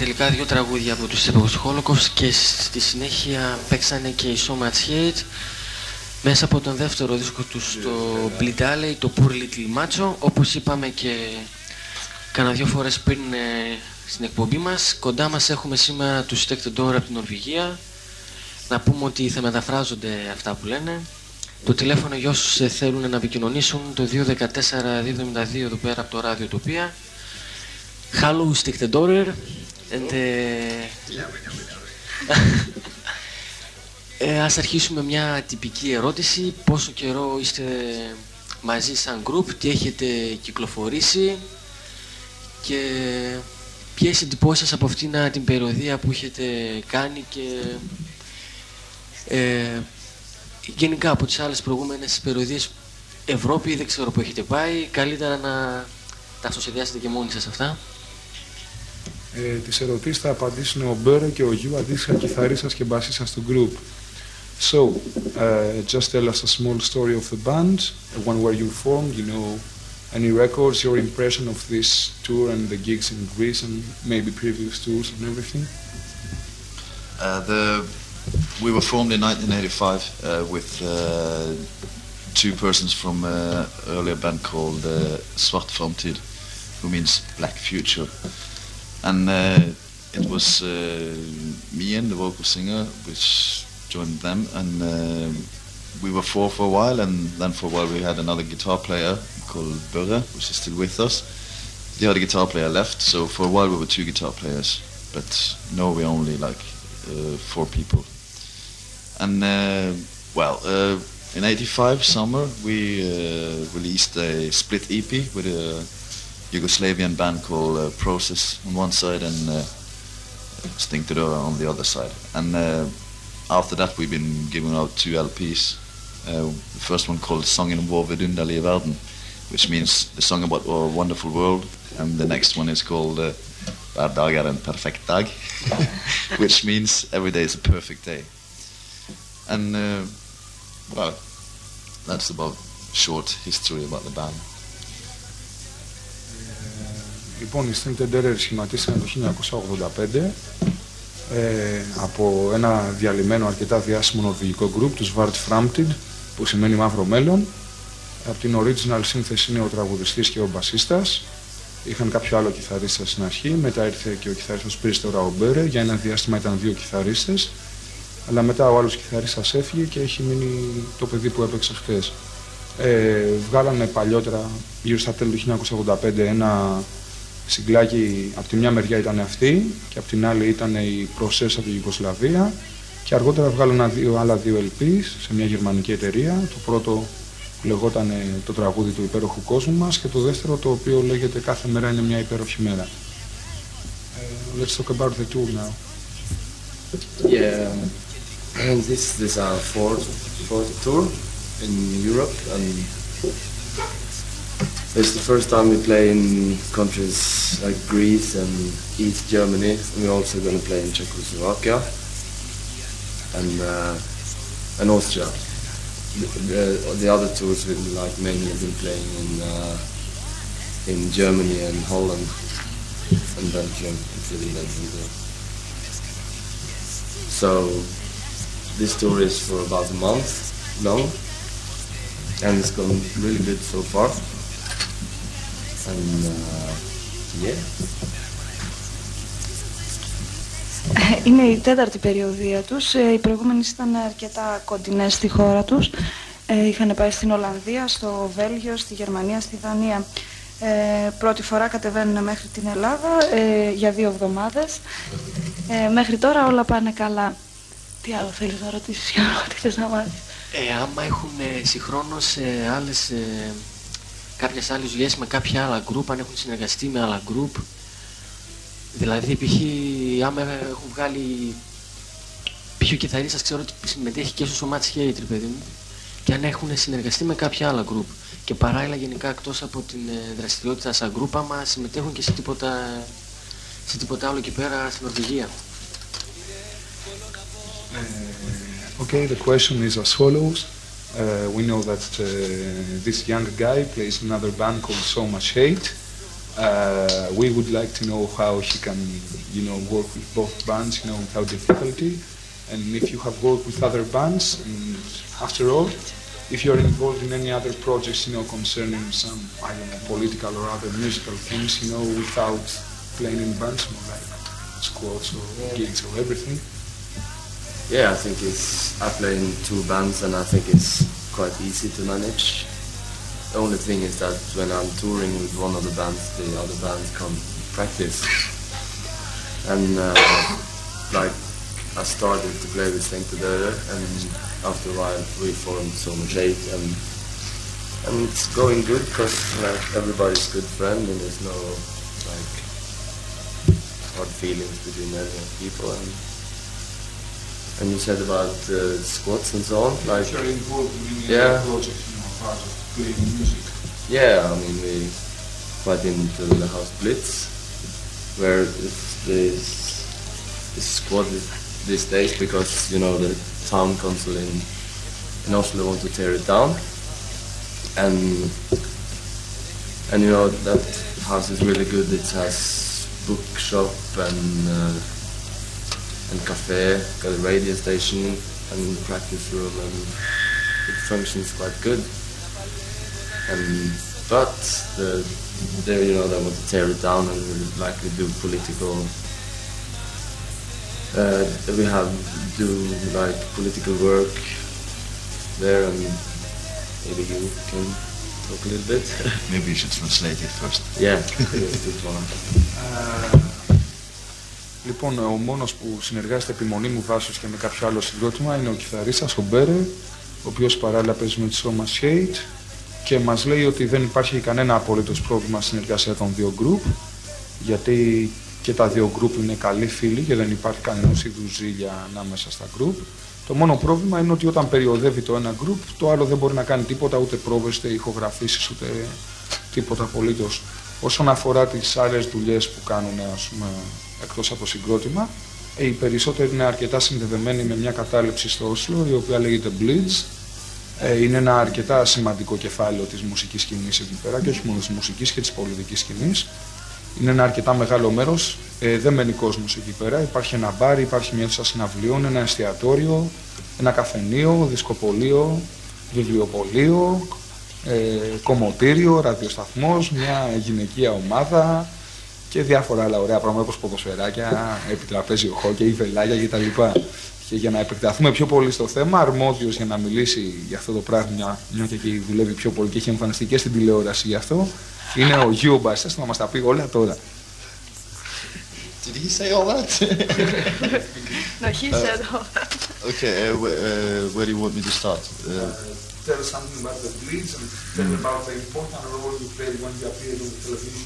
Ακούσαμε τελικά δύο τραγούδια από τους εποχούς του Holocaust και στη συνέχεια παίξανε και η So Much Hate. Μέσα από τον δεύτερο δίσκο τους στο Bleed Alley, το Poor Little Macho όπως είπαμε και κάνα δύο φορές πριν ε, στην εκπομπή μας κοντά μας έχουμε σήμερα τους Take the Door από την Νορβηγία. Να πούμε ότι θα μεταφράζονται αυτά που λένε. Το τηλέφωνο για όσους ε, θέλουν να επικοινωνήσουν το 214-272 εδώ πέρα από το ράδιο τοπία Hello, Stick the Daughter. And, ε, ας αρχίσουμε μια τυπική ερώτηση. Πόσο καιρό είστε μαζί σαν group, τι έχετε κυκλοφορήσει και ποιες εντυπώσεις από αυτήν την περιοδία που έχετε κάνει και ε, γενικά από τις άλλες προηγούμενες περιοδίες Ευρώπη, δεν ξέρω που έχετε πάει, καλύτερα να τα αυτοσχεδιάσετε και μόνοι σας αυτά. Ε, τις ερωτήσεις θα απαντήσουν ο Μπέρε και ο Γιου, αντίστοιχα κιθαρίστας και μπασίστας του group. So, uh, just tell us a small story of the band, when were you formed, you know, any records, your impression of this tour and the gigs in Greece and maybe previous tours and everything? Uh, the, we were formed in 1985 uh, with uh, two persons from an uh, earlier band called uh, Svart Framtid, who means Black Future. And uh, it was uh, me and the vocal singer which joined them, and uh, we were four for a while, and then for a while we had another guitar player called Børre, which is still with us. The other guitar player left, so for a while we were two guitar players, but now we're only like uh, four people. And uh, well, uh, in '85 summer we released a split EP with a Yugoslavian band called uh, Process on one side and uh, Stinkter on the other side. And uh, after that we've been giving out two LPs. Uh, the first one called Song in Vår vidunderlige which means the song about our wonderful world. And the next one is called uh, dag er en perfekt dag, which means every day is a perfect day. And uh, well, that's about short history about the band. Λοιπόν, οι Steam Tenderer σχηματίστηκαν το 1985 ε, από ένα διαλυμένο αρκετά διάσημο νορβηγικό γκρουπ, τους Vart Framtid, που σημαίνει μαύρο μέλλον. Από την original σύνθεση είναι ο τραγουδιστής και ο μπασίστας. Είχαν κάποιο άλλο κιθαρίστα στην αρχή, μετά ήρθε και ο κιθαρίστας Πίρστερ Ραουμπέρε, για ένα διάστημα ήταν δύο κιθαρίστες, αλλά μετά ο άλλος κιθαρίστας έφυγε και έχει μείνει το παιδί που έπαιξε χθες. Ε, βγάλανε παλιότερα, γύρω στα τέλη του 1985, ένα συγκλάκι από τη μια μεριά ήταν αυτή και από την άλλη ήταν η προσέσα από τη Ιουγκοσλαβία και αργότερα βγάλουν δύο, άλλα δύο LPs σε μια γερμανική εταιρεία. Το πρώτο λεγόταν το τραγούδι του υπέροχου κόσμου μας και το δεύτερο το οποίο λέγεται κάθε μέρα είναι μια υπέροχη μέρα. Uh, let's talk about the tour now. Yeah, and this, this is our fourth, fourth tour in Europe and It's the first time we play in countries like Greece and East Germany. And we're also going to play in Czechoslovakia and uh, and Austria. The, the, the, other tours we like mainly been playing in uh, in Germany and Holland and Belgium and Finland. And, so this tour is for about a month long and it's gone really good so far. Uh, Είναι η τέταρτη περιοδία τους. Ε, οι προηγούμενες ήταν αρκετά κοντινές στη χώρα τους. Ε, είχαν πάει στην Ολλανδία, στο Βέλγιο, στη Γερμανία, στη Δανία. Ε, πρώτη φορά κατεβαίνουν μέχρι την Ελλάδα για δύο εβδομάδες. μέχρι τώρα όλα πάνε καλά. Τι άλλο θέλεις να ρωτήσεις, Γιώργο, τι θες να μάθεις. Ε, άμα έχουν συγχρόνως άλλες κάποιες άλλες δουλειές με κάποια άλλα group, αν έχουν συνεργαστεί με άλλα group. Δηλαδή, π.χ. άμα έχουν βγάλει π.χ. ο κιθαρίστας ξέρω ότι συμμετέχει και στο Match Hate, παιδί μου, και αν έχουν συνεργαστεί με κάποια άλλα group. Και παράλληλα γενικά εκτός από την ε, δραστηριότητα σαν group, άμα συμμετέχουν και σε τίποτα, σε τίποτα άλλο εκεί πέρα στην Νορβηγία. Uh, okay, the question is as follows. Uh, we know that uh, this young guy plays another band called So Much Hate. Uh, we would like to know how he can, you know, work with both bands, you know, without difficulty, and if you have worked with other bands. And after all, if you are involved in any other projects, you know, concerning some, I don't know, political or other musical things, you know, without playing in bands, you know, like squads or gigs or everything. Yeah, I think it's. I play in two bands, and I think it's quite easy to manage. The only thing is that when I'm touring with one of the bands, the other bands come practice. And uh, like I started to play with Stengt Döre and after a while we formed So Much Hate and and it's going good because like everybody's good friend and there's no like hard feelings between any people and and you said about uh, squats and so on like If you are involved in Yeah. other projects, you know, apart of playing music. Yeah, I mean we quite into the house blitz, where it's this this squad is- these days because you know the town council in in Oslo want to tear it down, and and you know that house is really good. It has bookshop and uh, and cafe, got a radio station and practice room, and it functions quite good. And but the there you know they want to tear it down and will likely do political. Uh, we have do like political work there, and maybe you can talk a little bit. Maybe you should translate it first. yeah, λοιπόν, ο μόνος που συνεργάζεται επιμονή μου βάσος και με κάποιο άλλο συγκρότημα είναι ο κιθαρίστας, ο Μπέρε, ο οποίος παράλληλα παίζει με τη Σώμα Hate και μας λέει ότι δεν υπάρχει κανένα απολύτως πρόβλημα συνεργασία των δύο γκρουπ γιατί και τα δύο γκρουπ είναι καλοί φίλοι και δεν υπάρχει κανένας είδους ζήλια ανάμεσα στα γκρουπ. Το μόνο πρόβλημα είναι ότι όταν περιοδεύει το ένα γκρουπ, το άλλο δεν μπορεί να κάνει τίποτα, ούτε πρόβες, ούτε ηχογραφήσεις, ούτε τίποτα απολύτως. Όσον αφορά τις άλλες δουλειές που κάνουν ας πούμε, εκτός από το συγκρότημα, ε, οι περισσότεροι είναι αρκετά συνδεδεμένοι με μια κατάληψη στο Όσλο, η οποία λέγεται Blitz. Ε, είναι ένα αρκετά σημαντικό κεφάλαιο της μουσικής σκηνής εκεί πέρα και όχι μόνο της μουσικής και της πολιτικής σκηνής. Είναι ένα αρκετά μεγάλο μέρος, ε, δεν μένει κόσμος εκεί πέρα. Υπάρχει ένα μπάρ, υπάρχει μια αίθουσα συναυλίων, ένα εστιατόριο, ένα καφενείο, δισκοπολείο, βιβλιοπωλείο, ε, κομμωτήριο, ραδιοσταθμός, μια γυναικεία ομάδα και διάφορα άλλα ωραία πράγματα όπως ποδοσφαιράκια, επιτραπέζιο χόκκι, βελάγια κτλ. Και για να επεκταθούμε πιο πολύ στο θέμα, αρμόδιος για να μιλήσει για αυτό το πράγμα, μια και εκεί δουλεύει πιο πολύ και έχει εμφανιστεί και στην τηλεόραση γι' αυτό, είναι ο Γιώργος Μπαστές, θα μας τα πει όλα τώρα. Did he say all that? No, he said all that. okay, uh, wh- uh, where do you want me to start? Uh, tell something about the Blitz and tell about the important role you played when you appeared on television.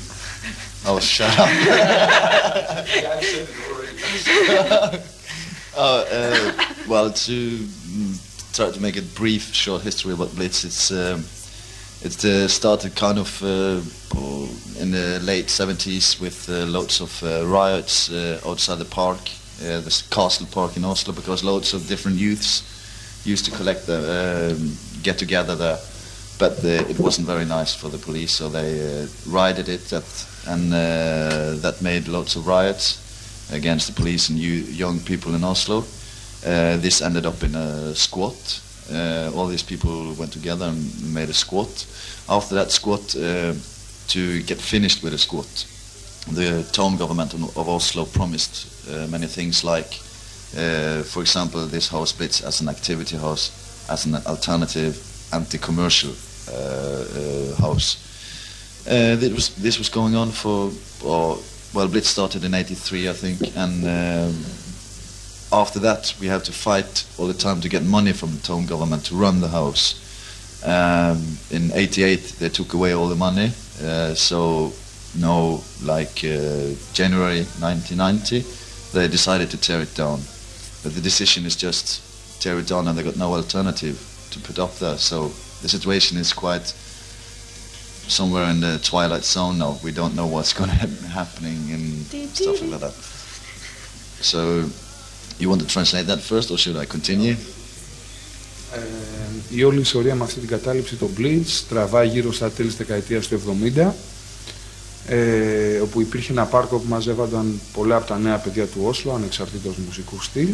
Oh, shut up. yeah, I said it already. Oh, uh, well, to mm, try to make a brief, short history about Blitz, it's um, it uh, started kind of uh, oh, in the late 70s with uh, loads of uh, riots uh, outside the park, uh, the Castle Park in Oslo, because loads of different youths used to collect the, um, get together there. But uh, it wasn't very nice for the police, so they uh, rioted it, that, and uh, that made lots of riots against the police and you, young people in Oslo. Uh, this ended up in a squat. Uh, all these people went together and made a squat. After that squat, uh, to get finished with a squat, the town government of Oslo promised uh, many things like, uh, for example, this house splits as an activity house, as an alternative anti-commercial house. Uh, this was this was going on for or, well, Blitz started in '83, I think, and um, after that we had to fight all the time to get money from the town government to run the house. Um, in '88 they took away all the money, uh, so no, like uh, January 1990, they decided to tear it down. But the decision is just tear it down, and they got no alternative to put up there. So the situation is quite somewhere in the twilight zone now. We don't know what's going to be happening and stuff like that. So, you want to translate that first, or should I continue? Ε, η όλη ιστορία με αυτή την κατάληψη, το Blitz, τραβάει γύρω στα τέλη της δεκαετίας του 70. ε, όπου υπήρχε ένα πάρκο που μαζεύονταν πολλά από τα νέα παιδιά του Όσλο, ανεξαρτήτως μουσικού στυλ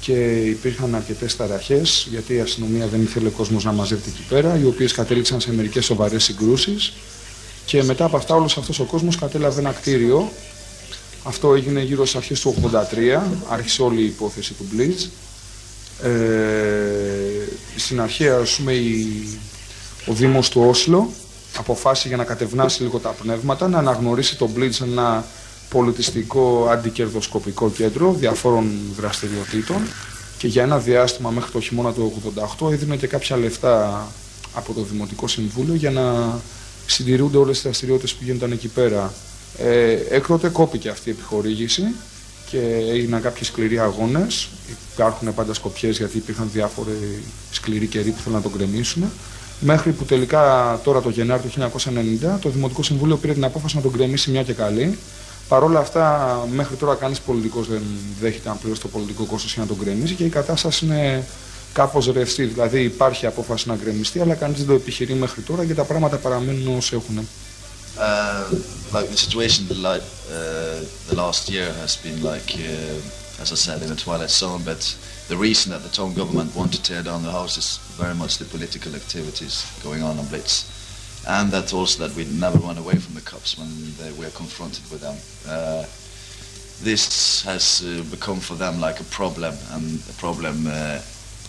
και υπήρχαν αρκετές ταραχές γιατί η αστυνομία δεν ήθελε ο κόσμος να μαζεύεται εκεί πέρα, οι οποίες κατέληξαν σε μερικές σοβαρές συγκρούσεις και μετά από αυτά όλος αυτός ο κόσμος κατέλαβε ένα κτίριο. Αυτό έγινε γύρω στις αρχές του 83, άρχισε όλη η υπόθεση του Blitz. Ε, στην αρχή, ας πούμε, η, ο Δήμος του Όσλο αποφάσισε για να κατευνάσει λίγο τα πνεύματα, να αναγνωρίσει το Blitz ένα πολιτιστικό αντικερδοσκοπικό κέντρο διαφόρων δραστηριοτήτων και για ένα διάστημα μέχρι το χειμώνα του 1988 έδινε και κάποια λεφτά από το Δημοτικό Συμβούλιο για να συντηρούνται όλες τις δραστηριότητες που γίνονταν εκεί πέρα. Ε, έκτοτε κόπηκε αυτή η επιχορήγηση και έγιναν κάποιοι σκληροί αγώνες. Υπάρχουν πάντα σκοπιές γιατί υπήρχαν διάφοροι σκληροί καιροί που θέλουν να τον κρεμίσουν. Μέχρι που τελικά τώρα το Γενάρη του 1990 το Δημοτικό Συμβούλιο πήρε την απόφαση να τον κρεμίσει μια και καλή Παρ' όλα αυτά, μέχρι τώρα κανείς πολιτικός δεν δέχεται να πληρώσει το πολιτικό κόστος για να τον γκρεμίσει και η κατάσταση είναι κάπως ρευστή. Δηλαδή, υπάρχει απόφαση να γκρεμιστεί, αλλά κανείς δεν το επιχειρεί μέχρι τώρα και τα πράγματα παραμένουν όσο έχουν. Uh, like the situation like uh, the last year has been like, uh, as I said, in the twilight zone. But the reason that the town government want to tear down the house is very much the political activities going on on Blitz. And that also that we never run away from the cops when they, we are confronted with them. Uh, this has uh, become for them like a problem, and the problem uh,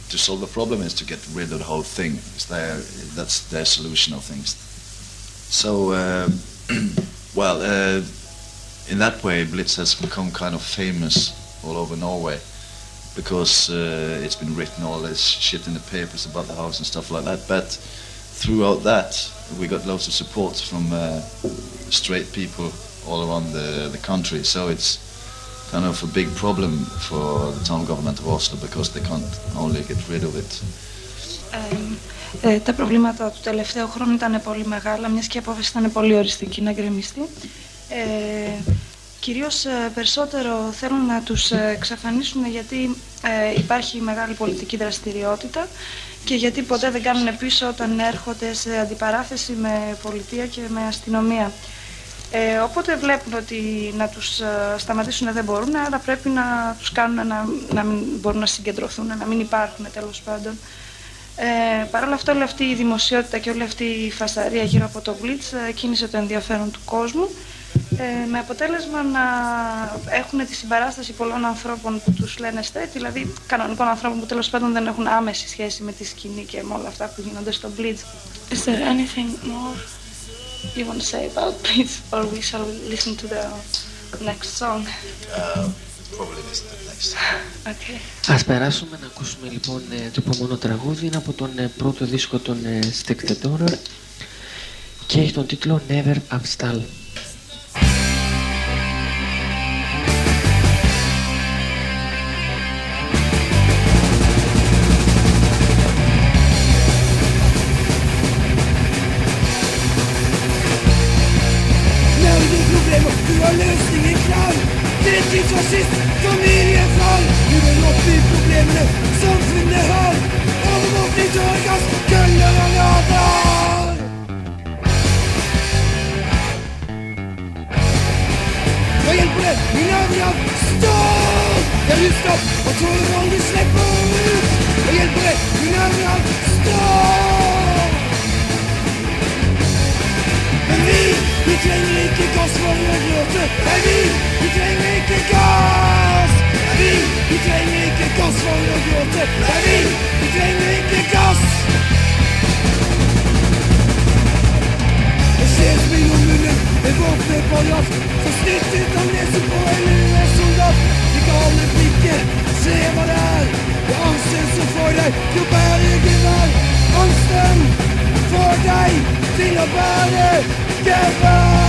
to solve the problem is to get rid of the whole thing. It's Their, that's their solution of things. So, um, well, uh, in that way, Blitz has become kind of famous all over Norway because uh, it's been written all this shit in the papers about the house and stuff like that. But throughout that, we got lots of support from uh, straight people all around the, the country. So it's kind of a big problem for the town government of Oslo because they can't only get rid of it. Ε, τα προβλήματα του τελευταίου χρόνου ήταν πολύ μεγάλα, μια και η απόφαση ήταν πολύ οριστική να γκρεμιστεί. Ε, κυρίως ε, περισσότερο θέλουν να τους εξαφανίσουν γιατί ε, υπάρχει μεγάλη πολιτική δραστηριότητα και γιατί ποτέ δεν κάνουν πίσω όταν έρχονται σε αντιπαράθεση με πολιτεία και με αστυνομία. Ε, οπότε βλέπουν ότι να τους ε, σταματήσουν δεν μπορούν, αλλά πρέπει να τους κάνουν να, να μην μπορούν να συγκεντρωθούν, να μην υπάρχουν τέλος πάντων. Ε, Παρ' όλα αυτά όλη αυτή η δημοσιότητα και όλη αυτή η φασαρία γύρω από το Blitz ε, κίνησε το ενδιαφέρον του κόσμου ε, με αποτέλεσμα να έχουν τη συμπαράσταση πολλών ανθρώπων που τους λένε straight, δηλαδή κανονικών ανθρώπων που τέλος πάντων δεν έχουν άμεση σχέση με τη σκηνή και με όλα αυτά που γίνονται στο Blitz. Is there anything more you want to say about Blitz or we shall listen to the next song? Uh, probably listen to the next. Okay. Ας περάσουμε να ακούσουμε λοιπόν ε, το επόμενο τραγούδι, είναι από τον ε, πρώτο δίσκο των ε, Stick the Door και έχει τον τίτλο Never Abstall. Vi trenger ikke gass for å gråte. Nei, vi, vi trenger ikke gass. Nei, vi, vi trenger ikke gass for å gråte. Nei, vi, vi trenger ikke gass. Jeg ser munnen med våpenet på jakt. Så snittet av nesen på en soldat. De gale blikket, se hva det er. Det angsten som får deg til å bære gevær. Angsten for a day, think about it, get back!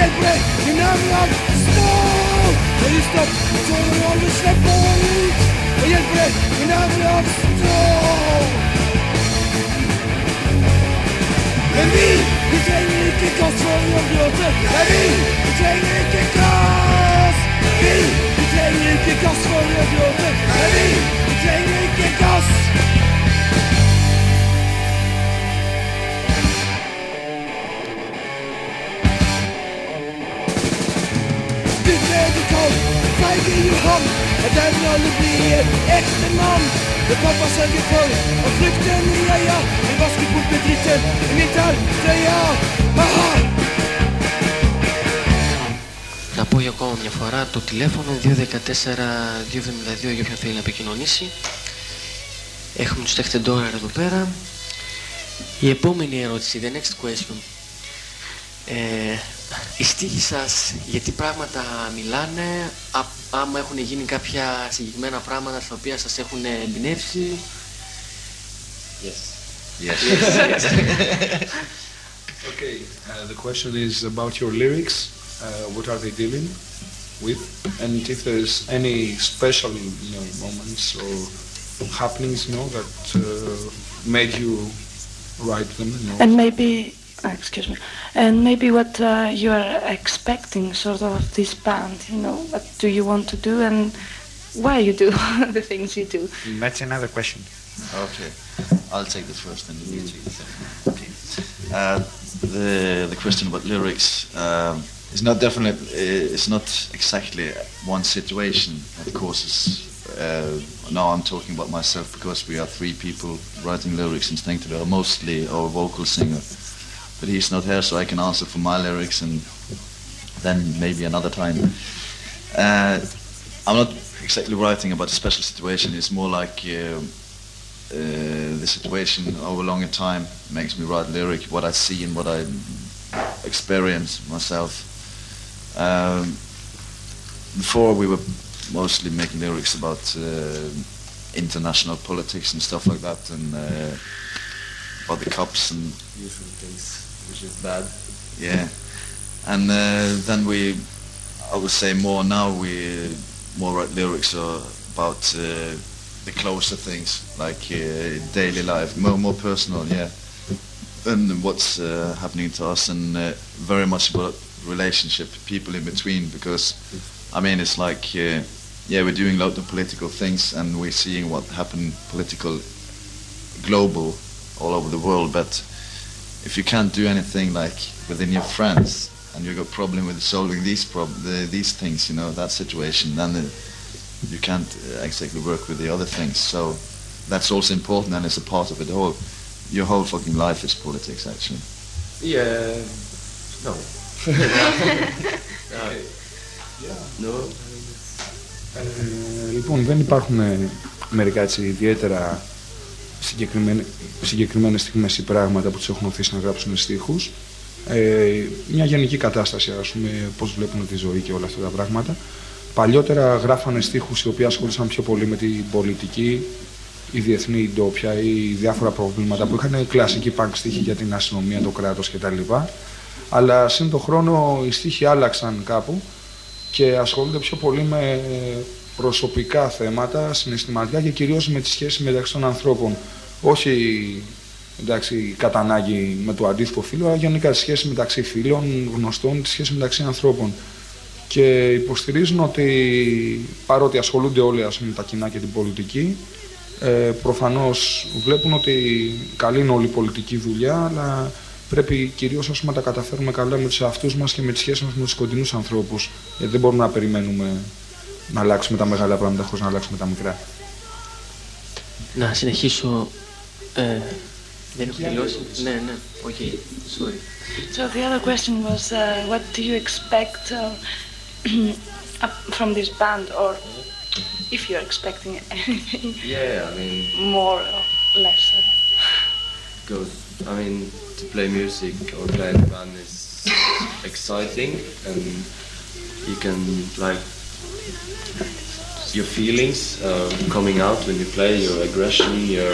je break, you never have stop! When you stop, it's only on the step point! Again, break, you never have stop! La vie, c'est une qui construit une bibliothèque La vie, c'est une qui casse La vie, een Να πω για ακόμα μια φορά το τηλέφωνο 214-272 για θέλει να επικοινωνήσει. Έχουμε τους τεχτεντόρα εδώ πέρα. Η επόμενη ερώτηση, the next question. Ε, οι στίχοι σας για τι πράγματα μιλάνε, α, άμα έχουν γίνει κάποια συγκεκριμένα πράγματα στα οποία σας έχουν εμπνεύσει. Yes. Okay, uh, the question is about your lyrics. Uh, what are they dealing with? And if there's any special you know, moments or happenings, you know, that uh, made you write them, you know. And maybe, uh, excuse me, and maybe what uh, you are expecting sort of of this band, you know, what do you want to do and why you do the things you do. That's another question. Okay, I'll take the first and you take the second. Okay. Uh, the the question about lyrics um, is not definitely it's not exactly one situation that causes. Uh, now I'm talking about myself because we are three people writing lyrics instinctively, or mostly our vocal singer. But he's not here, so I can answer for my lyrics, and then maybe another time. Uh, I'm not exactly writing about a special situation. It's more like. Uh, uh, the situation over a longer time makes me write lyric, what I see and what I experience myself. Um, before we were mostly make lyrics about uh, international politics and stuff like that, and uh, about the cops and Usual things, which is bad. yeah. And uh, then we, I would say more now we more write lyrics are about uh, the closer things like uh, daily life, more more personal, yeah, and what's uh, happening to us, and uh, very much about relationship, people in between, because I mean it's like uh, yeah we're doing a lot of political things and we're seeing what happened political, global, all over the world, but if you can't do anything like within your friends and you've got problem with solving these prob- the, these things, you know, that situation, then the, you can't uh, exactly work with the other things. So that's also important and it's a part of it all. Your whole fucking life is politics, actually. Yeah. No. Yeah. no. Ε, λοιπόν, δεν υπάρχουν ε, μερικά έτσι ιδιαίτερα συγκεκριμένε- συγκεκριμένες στιγμές ή πράγματα που τους έχουν οθήσει να γράψουν στίχους. Ε, μια γενική κατάσταση, ας πούμε, πώς βλέπουν τη ζωή και όλα αυτά τα πράγματα. Παλιότερα γράφανε στίχους οι οποίοι ασχολούσαν πιο πολύ με την πολιτική, η διεθνή η ντόπια ή διάφορα προβλήματα που είχαν κλασική πανκ στίχη για την αστυνομία, το κράτος κτλ. Αλλά σύν τον χρόνο οι στίχοι άλλαξαν κάπου και ασχολούνται πιο πολύ με προσωπικά θέματα, συναισθηματικά και κυρίως με τις σχέσεις μεταξύ των ανθρώπων. Όχι εντάξει, κατά ανάγκη με το αντίθετο φύλλο, αλλά γενικά τις σχέσεις μεταξύ φίλων, γνωστών, τις σχέσεις μεταξύ ανθρώπων. Και υποστηρίζουν ότι παρότι ασχολούνται όλοι ας πούμε, με τα κοινά και την πολιτική, ε, προφανώς βλέπουν ότι καλή είναι όλη η πολιτική δουλειά, αλλά πρέπει κυρίως ας πούμε, να τα καταφέρουμε καλά με τους εαυτούς μας και με τις σχέσεις μας με τους κοντινούς ανθρώπους. Γιατί δεν μπορούμε να περιμένουμε να αλλάξουμε τα μεγάλα πράγματα χωρίς να αλλάξουμε τα μικρά. Να συνεχίσω. Ε, δεν έχω τελειώσει. Ναι, ναι, OK, sorry. So the other question was, uh, what do you expect uh, up from this band, or if you're expecting anything Yeah, I mean, more or less? Because I mean, to play music or play in a band is exciting, and you can like your feelings uh, coming out when you play, your aggression, your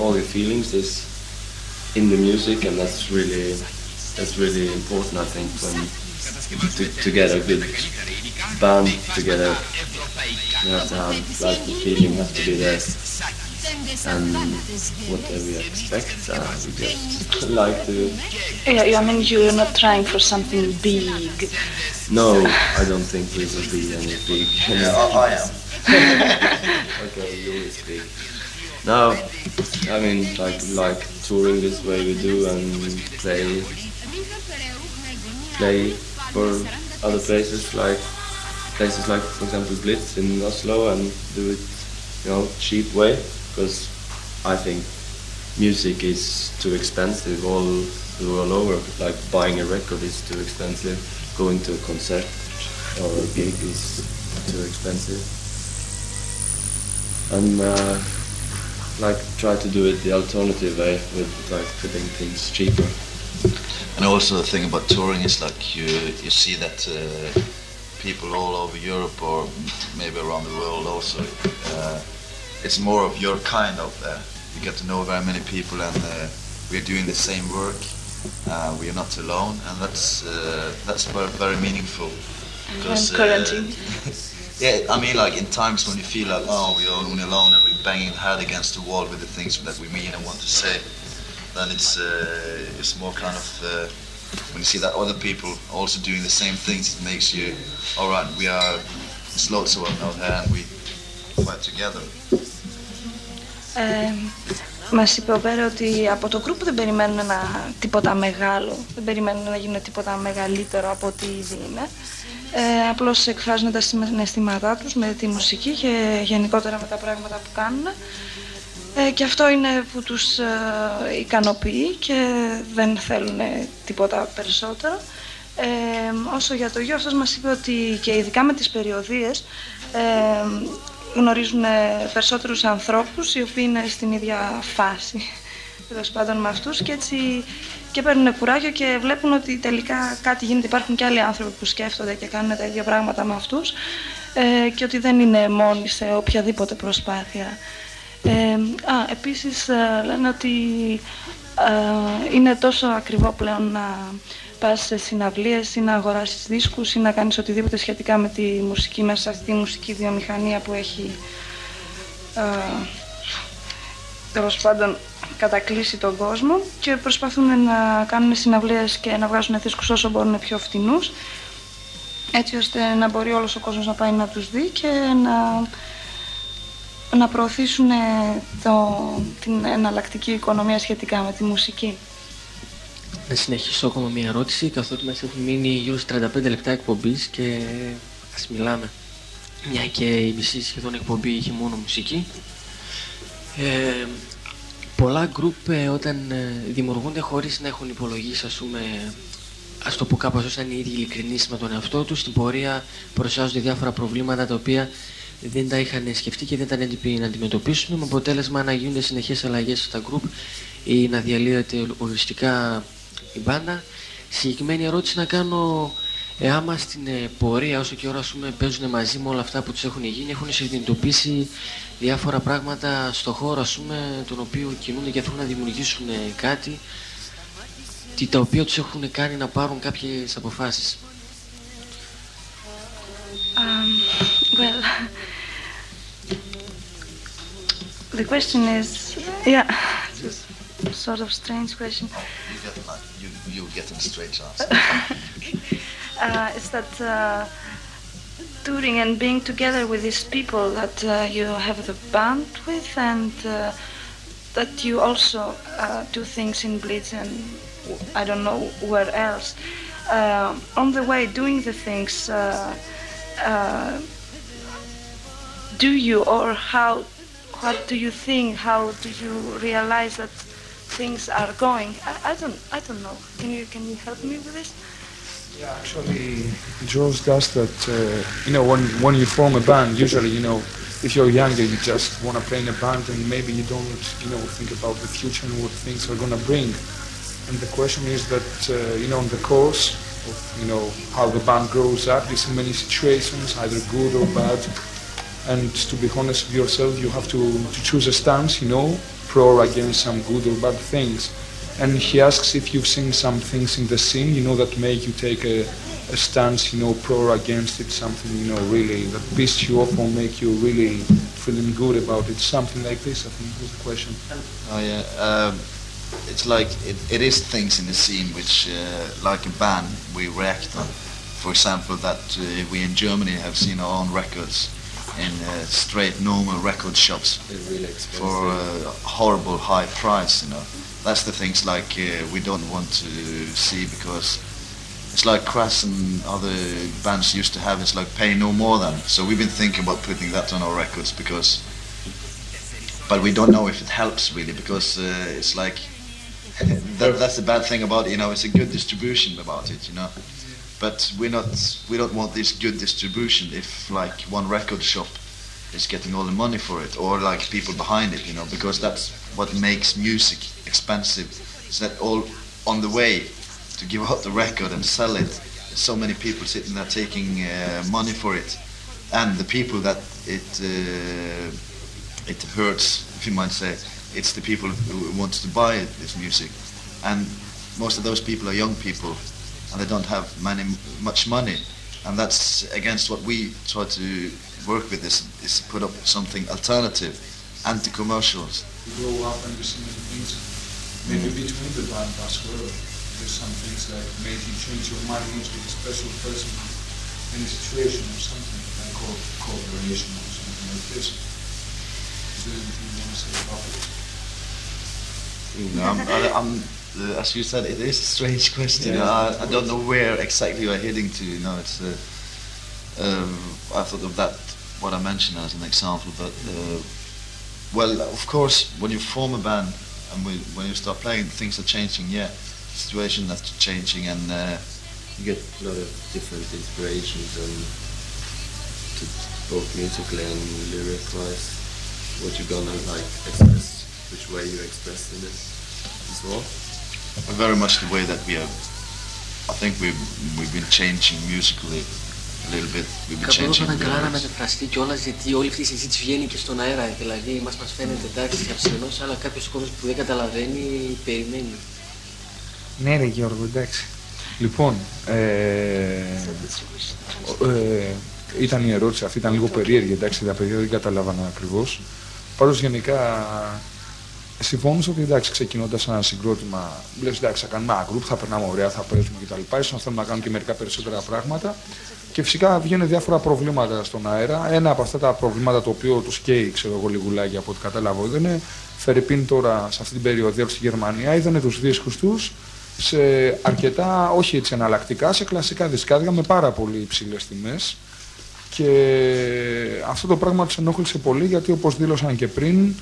all your feelings is in the music, and that's really that's really important. I think when to, to get a good band together, you have to have like the feeling has to be there and whatever we expect, uh, we just like to. Yeah, yeah, I mean, you're not trying for something big. No, I don't think we will be any big. I am. okay, you will big. No, I mean like like touring this way we do and play play for other places like places like, for example, Blitz in Oslo and do it, you know, cheap way because I think music is too expensive all all over. Like buying a record is too expensive. Going to a concert or a gig is too expensive. And uh, like try to do it the alternative way with like putting things cheaper. And also the thing about touring is like you you see that uh, people all over Europe or maybe around the world also, uh, it's more of your kind out there. You get to know very many people and uh, we're doing the same work. Uh, we are not alone and that's uh, that's very, very meaningful. because, uh, yeah, I mean like in times when you feel like oh we're only alone and we're banging head against the wall with the things that we mean and want to say, then it's uh, it's more kind of uh, when you see that other people also doing the same things, it makes you all right. We are it's loads of us out here and we fight together. Ε, μας είπε ο Πέρε ότι από το group δεν περιμένουν ένα, τίποτα μεγάλο, δεν περιμένουν να γίνουν τίποτα μεγαλύτερο από ό,τι ήδη είναι. Ε, απλώς εκφράζουν τα συναισθήματά τους με τη μουσική και γενικότερα με τα πράγματα που κάνουν. Ε, και αυτό είναι που τους ε, ικανοποιεί και δεν θέλουν τίποτα περισσότερο. Ε, όσο για το γιο, αυτός μας είπε ότι και ειδικά με τις περιοδίες ε, γνωρίζουν περισσότερους ανθρώπους οι οποίοι είναι στην ίδια φάση τέλος πάντων με αυτούς και έτσι και παίρνουν κουράγιο και βλέπουν ότι τελικά κάτι γίνεται. Υπάρχουν και άλλοι άνθρωποι που σκέφτονται και κάνουν τα ίδια πράγματα με αυτούς ε, και ότι δεν είναι μόνοι σε οποιαδήποτε προσπάθεια. Ε, α, επίσης ε, λένε ότι ε, είναι τόσο ακριβό πλέον να πας σε συναυλίες ή να αγοράσεις δίσκους ή να κάνεις οτιδήποτε σχετικά με τη μουσική μέσα στη μουσική βιομηχανία που έχει ε, τέλος πάντων κατακλείσει τον κόσμο και προσπαθούν να κάνουν συναυλίες και να βγάζουν δίσκους όσο μπορούν πιο φτηνούς έτσι ώστε να μπορεί όλος ο κόσμος να πάει να τους δει και να, να προωθήσουν το, την εναλλακτική οικονομία σχετικά με τη μουσική. Να συνεχίσω ακόμα μια ερώτηση, καθότι μας έχουν μείνει γύρω στις 35 λεπτά εκπομπής και ας μιλάμε. Μια και η μισή σχεδόν εκπομπή είχε μόνο μουσική. Ε, πολλά γκρουπ ε, όταν ε, δημιουργούνται χωρίς να έχουν υπολογίσει ας πούμε ας το πω κάπως όσο είναι οι ίδιοι ειλικρινείς με τον εαυτό τους στην πορεία παρουσιάζονται διάφορα προβλήματα τα οποία δεν τα είχαν σκεφτεί και δεν ήταν έντυποι να αντιμετωπίσουν με αποτέλεσμα να γίνονται συνεχείς αλλαγές στα γκρουπ ή να διαλύεται οριστικά η μπάντα. Συγκεκριμένη ερώτηση να κάνω ε, άμα στην ε, πορεία όσο και ώρα ας πούμε, παίζουν μαζί με όλα αυτά που τους έχουν γίνει έχουν συνειδητοποιήσει διάφορα πράγματα στο χώρο ας πούμε, τον οποίο κινούνται και θέλουν να δημιουργήσουν ε, κάτι τι- τα οποία τους έχουν κάνει να πάρουν κάποιες αποφάσεις; Um, well, the question is, yeah, it's a sort of strange question. You get like, you you a strange answer. Uh, is that uh, touring and being together with these people that uh, you have the band with, and uh, that you also uh, do things in Blitz and I don't know where else. Uh, on the way doing the things, uh, uh, do you or how? What do you think? How do you realize that things are going? I, I don't. I don't know. Can you can you help me with this? Yeah, actually, George does that. Uh, you know, when when you form a band, usually, you know, if you're younger, you just want to play in a band, and maybe you don't, you know, think about the future and what things are gonna bring. And the question is that, uh, you know, in the course of, you know, how the band grows up, there's many situations, either good or bad. And to be honest with yourself, you have to, to choose a stance, you know, pro or against some good or bad things. And he asks if you've seen some things in the scene, you know, that make you take a, a stance, you know, pro or against it, something, you know, really that pissed you off or make you really feeling good about it, something like this, I think was the question. Oh yeah, um, it's like it, it is things in the scene which, uh, like a band, we react on. For example, that uh, we in Germany have seen our own records in uh, straight normal record shops really for a horrible high price. You know, that's the things like uh, we don't want to see because it's like Crass and other bands used to have. It's like pay no more than. So we've been thinking about putting that on our records because, but we don't know if it helps really because uh, it's like that, that's the bad thing about. You know, it's a good distribution about it. You know, but we're not. We don't want this good distribution if like one record shop is getting all the money for it or like people behind it. You know, because that's what makes music expensive. Is that all on the way to give out the record and sell it. So many people sitting there taking uh, money for it, and the people that it uh, it hurts, if you might say, it's the people who want to buy this music, and most of those people are young people, and they don't have many much money, and that's against what we try to work with. Is is put up something alternative, anti-commercials. You grow up and you see many things, maybe mm. between the band as well. There's some things that made you change your mind into a special person in a situation or something like co- cooperation or something like this. Is there anything you want to say about it? No, I'm, I, I'm, uh, as you said, it is a strange question. Yeah. I, I don't know where exactly you're heading to. You know, it's. Uh, um, I thought of that what I mentioned as an example, but uh, well, of course, when you form a band and we, when you start playing, things are changing. Yeah, the situation that's changing, and uh, You get a lot of different inspirations and to both musically and lyric wise what you're gonna like express, which way you express in it as well. Very much the way that we have. I think we've we've been changing musically a little bit. We've been Κάπου εδώ θα changing. ήταν καλά να lyrics. μεταφραστεί κιόλας γιατί όλη αυτή η συζήτηση βγαίνει και στον αέρα. Δηλαδή, μας μας φαίνεται εντάξει αψινός, αλλά κάποιος κόσμος που δεν καταλαβαίνει περιμένει. Ναι, ρε Γιώργο, εντάξει. Λοιπόν, ε, ε, ήταν η ερώτηση αυτή, ήταν λίγο περίεργη, εντάξει, τα παιδιά δεν καταλάβανα ακριβώς. Πάντως γενικά συμφώνησα ότι εντάξει, ξεκινώντας ένα συγκρότημα, λες εντάξει, θα κάνουμε ένα group, θα περνάμε ωραία, θα παίζουμε κτλ. σω να θέλουμε να κάνουμε και μερικά περισσότερα πράγματα. Και φυσικά βγαίνουν διάφορα προβλήματα στον αέρα. Ένα από αυτά τα προβλήματα το οποίο τους καίει, ξέρω εγώ, λιγουλάκι από ό,τι κατάλαβα, ήταν Φερρυπίν τώρα σε αυτή την περίοδο στη Γερμανία, είδανε τους δίσκους τους σε αρκετά, όχι έτσι εναλλακτικά, σε κλασικά δισκάδια με πάρα πολύ υψηλές τιμές. Και αυτό το πράγμα τους ενόχλησε πολύ γιατί όπως δήλωσαν και πριν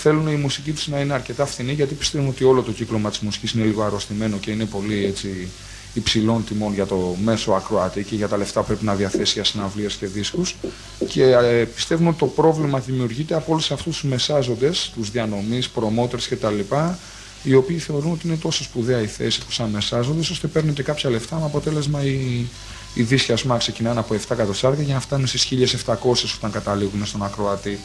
θέλουν η μουσική τους να είναι αρκετά φθηνή γιατί πιστεύουν ότι όλο το κύκλωμα της μουσικής είναι λίγο αρρωστημένο και είναι πολύ έτσι υψηλών τιμών για το μέσο ακροάτη και για τα λεφτά που πρέπει να διαθέσει για συναυλίες και δίσκους. Και ε, πιστεύουν ότι το πρόβλημα δημιουργείται από όλους αυτούς τους μεσάζοντες, τους διανομής, promoters κτλ οι οποίοι θεωρούν ότι είναι τόσο σπουδαία η θέση τους σαν μεσάζοντες ώστε παίρνουν και κάποια λεφτά με αποτέλεσμα οι, οι δίσκοι ας πούμε ξεκινάνε από 7 εκατοστάρια για να φτάνουν στις 1700 όταν καταλήγουν στον ακροατή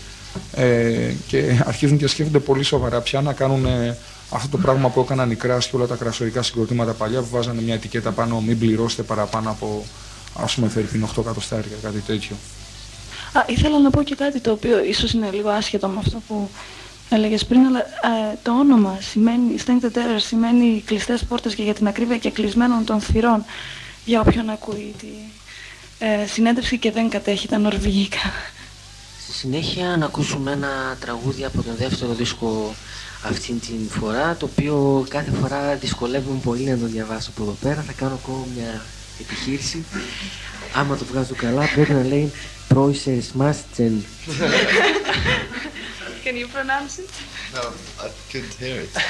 ε, και αρχίζουν και σκέφτονται πολύ σοβαρά πια να κάνουν ε, αυτό το πράγμα που έκαναν οι κράσοι και όλα τα κρασοϊκά συγκροτήματα παλιά που βάζανε μια ετικέτα πάνω μην πληρώσετε παραπάνω από ας πούμε φερειπίν 8 εκατοστάρια κάτι τέτοιο. Α, ήθελα να πω και κάτι το οποίο ίσως είναι λίγο άσχετο με αυτό που έλεγες πριν, αλλά ε, το όνομα σημαίνει, Stang the Terror σημαίνει κλειστές πόρτες και για την ακρίβεια και κλεισμένων των θυρών για όποιον ακούει τη ε, συνέντευξη και δεν κατέχει τα νορβηγικά. Στη συνέχεια να ακούσουμε ένα τραγούδι από τον δεύτερο δίσκο αυτήν την φορά, το οποίο κάθε φορά δυσκολεύομαι πολύ να το διαβάσω από εδώ πέρα. Θα κάνω ακόμα μια επιχείρηση. Άμα το βγάζω καλά πρέπει να λέει Preußers Masten. Can you pronounce it? No, I couldn't hear it.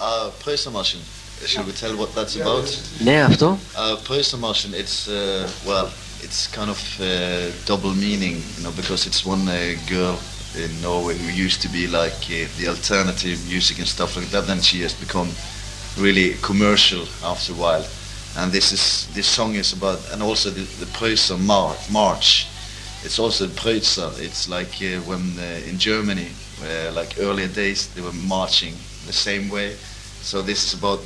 Uh, Preußermaschen. Should we tell what that's about? Ναι, αυτό. Uh, Preußermaschen, it's, uh, well, it's kind of uh, double meaning, you know, because it's one uh, girl in Norway who used to be like uh, the alternative music and stuff like that, then she has become really commercial after a while. And this is this song is about, and also the, the Preußer Mar- March. It's also Preußer. It's like uh, when uh, in Germany, uh, like earlier days, they were marching the same way. So this is about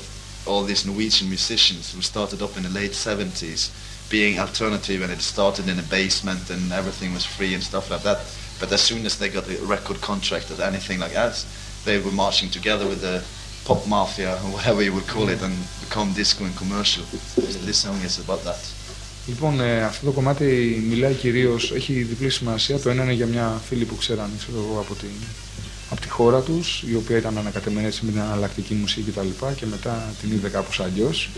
all these Norwegian musicians who started up in the late 70s being alternative and it started in a basement and everything was free and stuff like that. But as soon as they got a record contract or anything like that, they were marching together with the pop mafia or whatever you would call it and become disco and commercial. So this song is about that. Λοιπόν, ε, αυτό το κομμάτι μιλάει κυρίω, έχει διπλή σημασία. Το ένα είναι για μια φίλη που ξέρανε ξέρω εγώ, από, τη, από τη χώρα τους, η οποία ήταν ανακατεμένη έτσι με την αναλλακτική μουσική κτλ. Και, και μετά την είδε κάπως αλλιώς.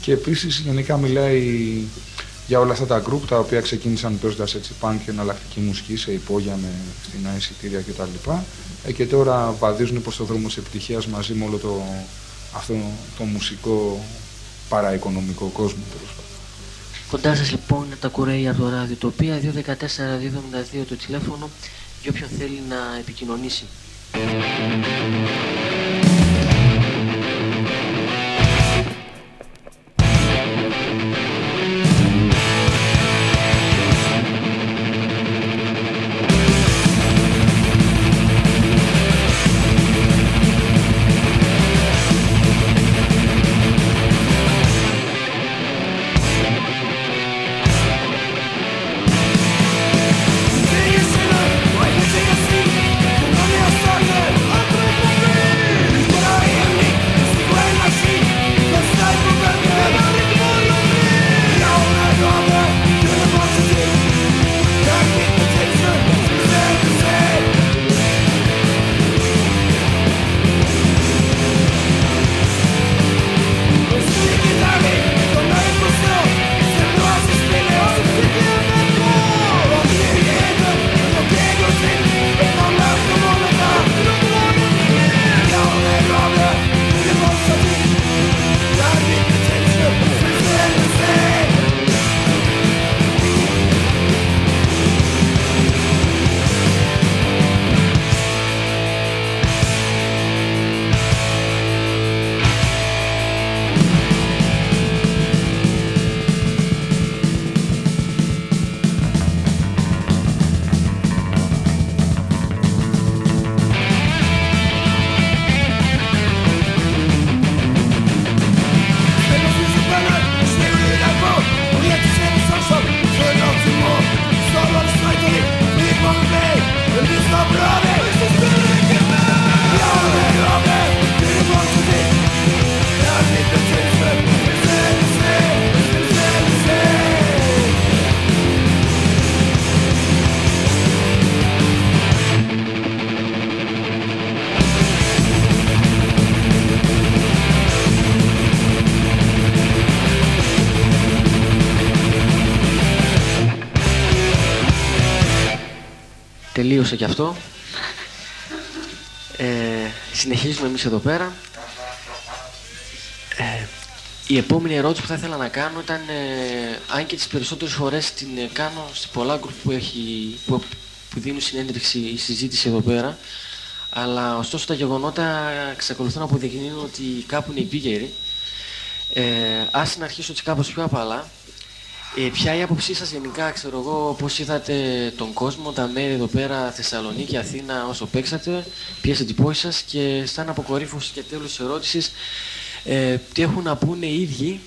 και επίσης γενικά μιλάει για όλα αυτά τα group τα οποία ξεκίνησαν παίζοντας έτσι punk και εναλλακτική μουσική σε υπόγεια με στην εισιτήρια κτλ. Ε, και τώρα βαδίζουν προς το δρόμο της επιτυχίας μαζί με όλο το, αυτό το μουσικό παραοικονομικό κόσμο. Κοντά σας λοιπόν είναι τα κουρέια από το ράδιο τοπία 214-272 το τηλέφωνο για όποιον θέλει να επικοινωνήσει. thank you τελείωσε και αυτό. Ε, συνεχίζουμε εμείς εδώ πέρα. Ε, η επόμενη ερώτηση που θα ήθελα να κάνω ήταν, ε, αν και τις περισσότερες φορές την ε, κάνω σε πολλά γκρουπ που, έχει, που, που δίνουν συνέντευξη ή συζήτηση εδώ πέρα, αλλά ωστόσο τα γεγονότα εξακολουθούν να αποδεικνύουν ότι κάπου είναι επίγεροι. Ε, ας να αρχίσω έτσι κάπως πιο απαλά. Ε, ποια η άποψή σας γενικά, ξέρω εγώ, πώς είδατε τον κόσμο, τα μέρη εδώ πέρα, Θεσσαλονίκη, Αθήνα, όσο παίξατε, ποιες εντυπώσεις σας και σαν αποκορύφωση και τέλος της ερώτησης, ε, τι έχουν να πούνε οι ίδιοι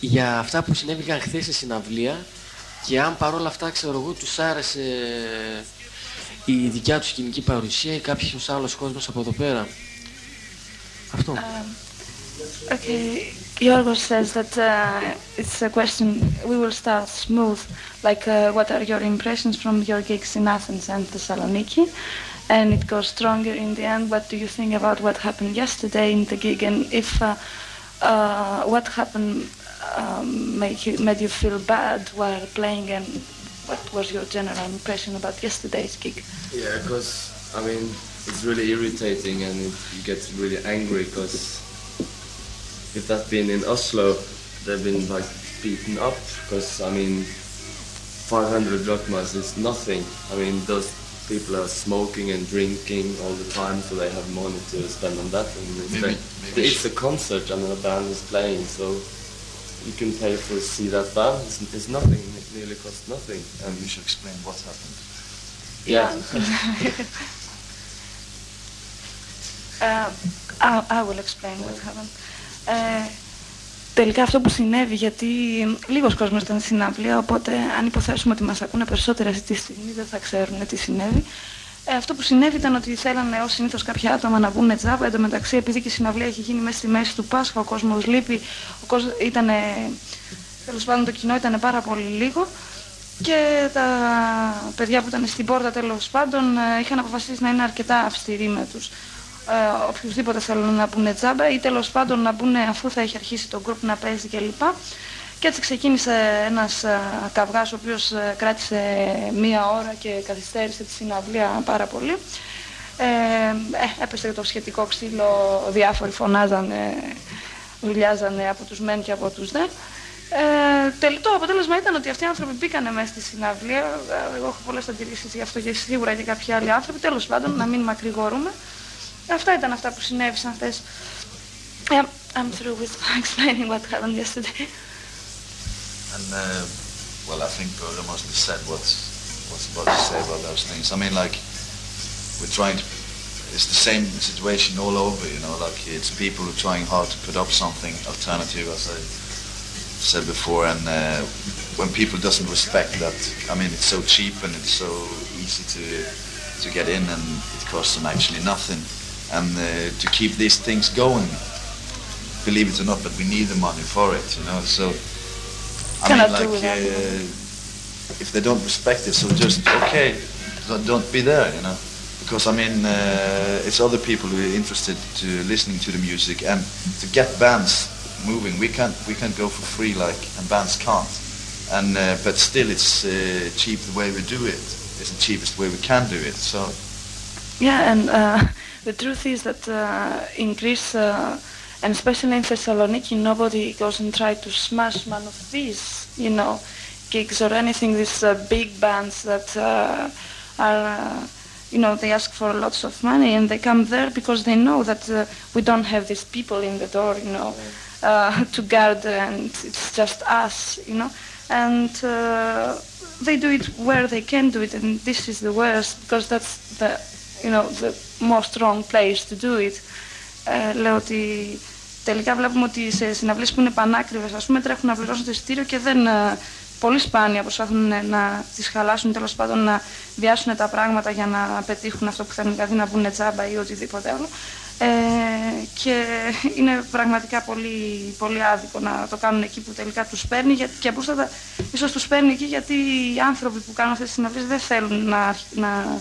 για αυτά που συνέβηκαν χθες στη συναυλία και αν παρόλα αυτά, ξέρω εγώ, τους άρεσε η δικιά τους κοινική παρουσία ή κάποιος άλλος κόσμος από εδώ πέρα. Αυτό. Um, okay. Yorgos says that uh, it's a question, we will start smooth, like uh, what are your impressions from your gigs in Athens and Thessaloniki? And it goes stronger in the end. What do you think about what happened yesterday in the gig? And if uh, uh what happened um, made, you, made you feel bad while playing and what was your general impression about yesterday's gig? Yeah, because, I mean, it's really irritating and it, you get really angry because if that's been in Oslo, they've been like beaten up because I mean, 500 drachmas is nothing. I mean, those people are smoking and drinking all the time, so they have money to spend on that. And it's, maybe, maybe it's a concert and a band is playing, so you can pay for see that band. It's, it's nothing. It nearly costs nothing. And you should explain what happened. Yeah. uh, I, I will explain what happened. Ε, τελικά αυτό που συνέβη, γιατί λίγος κόσμος ήταν στην συναυλία, οπότε αν υποθέσουμε ότι μας ακούνε περισσότερα αυτή τη στιγμή δεν θα ξέρουν τι συνέβη. Ε, αυτό που συνέβη ήταν ότι θέλανε ως συνήθως κάποια άτομα να βγουν τζάμπα. Εν τω μεταξύ, επειδή και η συναυλία έχει γίνει μέσα στη μέση του Πάσχα, ο κόσμος λείπει, ο κόσμος ήτανε, τέλος πάντων το κοινό ήταν πάρα πολύ λίγο και τα παιδιά που ήταν στην πόρτα τέλος πάντων ε, είχαν αποφασίσει να είναι αρκετά αυστηροί με τους ε, οποιουσδήποτε θέλουν να μπουν τζάμπα ή τέλος πάντων να μπουν αφού θα έχει αρχίσει το group να παίζει κλπ. Και έτσι ξεκίνησε ένας ε, καυγάς ο οποίος ε, κράτησε μία ώρα και καθυστέρησε τη συναυλία πάρα πολύ. Ε, ε, έπεσε το σχετικό ξύλο, διάφοροι φωνάζανε, δουλειάζανε από τους μεν και από τους δε. Ε, τελικό αποτέλεσμα ήταν ότι αυτοί οι άνθρωποι μπήκανε μέσα στη συναυλία. Ε, εγώ έχω πολλές αντιρρήσεις γι' αυτό και σίγουρα και κάποιοι άλλοι άνθρωποι. Τέλος πάντων, να μην μακρηγορούμε. Αυτά ήταν αυτά που συνέβησαν χθες. Yeah, I'm through with explaining what happened yesterday. And uh, well, I think Berger mostly said what's what's about to say about those things. I mean, like we're trying to. It's the same situation all over, you know. Like it's people who are trying hard to put up something alternative, as I said before, and uh, when people doesn't respect that, I mean, it's so cheap and it's so easy to to get in, and it costs them actually nothing. And uh, to keep these things going, believe it or not, but we need the money for it, you know. So I Cannot mean, like, uh, if they don't respect it, so just okay, don't- don't be there, you know. Because I mean, uh, it's other people who are interested to listening to the music and to get bands moving. We can't we can't go for free like, and bands can't. And uh, but still, it's uh, cheap the way we do it. It's the cheapest way we can do it. So Yeah, and uh, the truth is that uh, in Greece, uh, and especially in Thessaloniki, nobody goes and tries to smash one of these, you know, gigs or anything. These uh, big bands that uh, are, uh, you know, they ask for lots of money and they come there because they know that uh, we don't have these people in the door, you know, to guard and it's just us, you know, and they do it where they can do it and this is the worst because that's the you know, the most wrong place to do it. Ε, λέω ότι τελικά βλέπουμε ότι σε συναυλίες που είναι πανάκριβες, ας πούμε, τρέχουν να πληρώσουν το εισιτήριο και δεν, ε, πολύ σπάνια προσπαθούν ε, να τις χαλάσουν, τέλος πάντων να βιάσουν τα πράγματα για να πετύχουν αυτό που θέλουν, δηλαδή να μπουν τζάμπα ή οτιδήποτε άλλο. Ε, και είναι πραγματικά πολύ, πολύ άδικο να το κάνουν εκεί που τελικά τους παίρνει γιατί, και απλούστατα ίσως τους παίρνει εκεί γιατί οι άνθρωποι που κάνουν αυτές τις συναυλίες δεν θέλουν να, να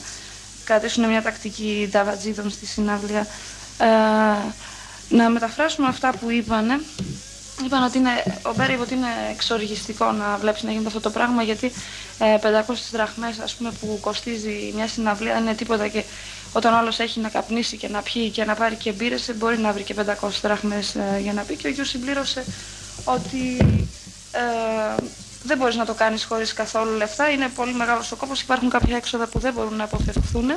κρατήσουν μια τακτική νταβατζίδων στη συναυλία. Ε, να μεταφράσουμε αυτά που είπανε. Είπαν ότι είναι, ο Μπέρι είπε ότι είναι εξοργιστικό να βλέπεις να γίνεται αυτό το πράγμα γιατί ε, 500 δραχμές ας πούμε που κοστίζει μια συναυλία δεν είναι τίποτα και όταν ο άλλος έχει να καπνίσει και να πιει και να πάρει και μπύρες μπορεί να βρει και 500 δραχμές ε, για να πει και ο γιος συμπλήρωσε ότι ε, δεν μπορείς να το κάνεις χωρίς καθόλου λεφτά, είναι πολύ μεγάλος ο κόπος, υπάρχουν κάποια έξοδα που δεν μπορούν να αποφευχθούν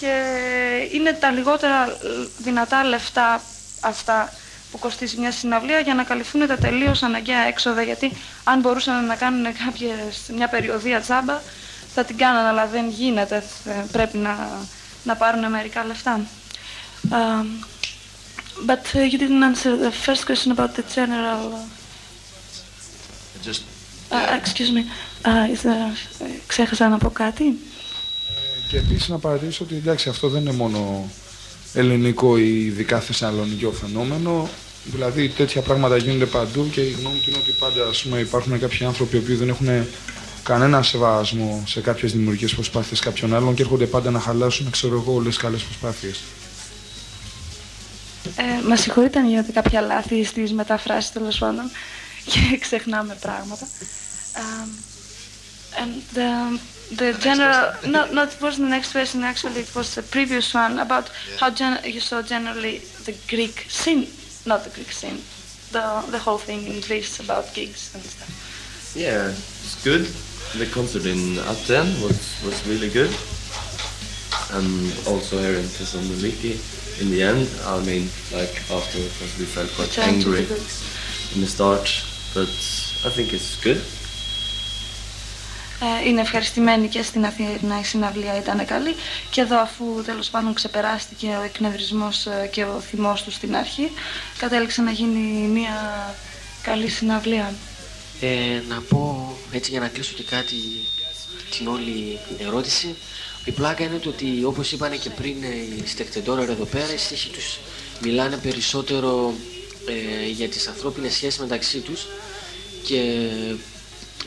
και είναι τα λιγότερα δυνατά λεφτά αυτά που κοστίζει μια συναυλία για να καλυφθούν τα τελείως αναγκαία έξοδα. Γιατί αν μπορούσαν να κάνουν κάποιες, μια περιοδία τσάμπα θα την κάναν αλλά δεν γίνεται, θε- πρέπει να, να πάρουν μερικά λεφτά. Um, but uh, you didn't answer the first question about the general... it just Uh, excuse me, uh, is there, ε, ξέχασα να πω κάτι. Και επίσης να παρατηρήσω ότι εντάξει, αυτό δεν είναι μόνο ελληνικό ή ειδικά θεσσαλονικιό φαινόμενο. Δηλαδή τέτοια πράγματα γίνονται παντού και η γνώμη μου είναι ότι πάντα ας πούμε, υπάρχουν κάποιοι άνθρωποι που δεν έχουν κανένα σεβασμό σε κάποιες δημιουργικές προσπάθειες κάποιων άλλων και έρχονται πάντα να χαλάσουν ξέρω εγώ όλες τις καλές προσπάθειες. Ε, μα συγχωρείτε αν γίνονται κάποια λάθη στις μεταφράσεις τέλος πάντων και ξεχνάμε πράγματα. Um, and the, the general, no, no, it wasn't the next question actually, it was the previous one about how gen- you saw generally the Greek scene, not the Greek scene, the, the whole thing in Greece about gigs and stuff. Yeah, it's good. The concert in Aten was, was really good. And also here in Thessaloniki, in the end, I mean, like after, because we felt quite Return to angry the Greeks. in the start, but I think it's good. Ε, είναι ευχαριστημένοι και στην Αθήνα η συναυλία ήταν καλή και εδώ αφού τέλος πάντων ξεπεράστηκε ο εκνευρισμός ε, και ο θυμός του στην αρχή κατέληξε να γίνει μια καλή συναυλία. Ε, να πω έτσι για να κλείσω και κάτι την όλη ερώτηση. Η πλάκα είναι το ότι όπως είπανε και πριν οι στεκτεντόροι εδώ πέρα, οι στίχοι τους μιλάνε περισσότερο ε, για τις ανθρώπινες σχέσεις μεταξύ τους και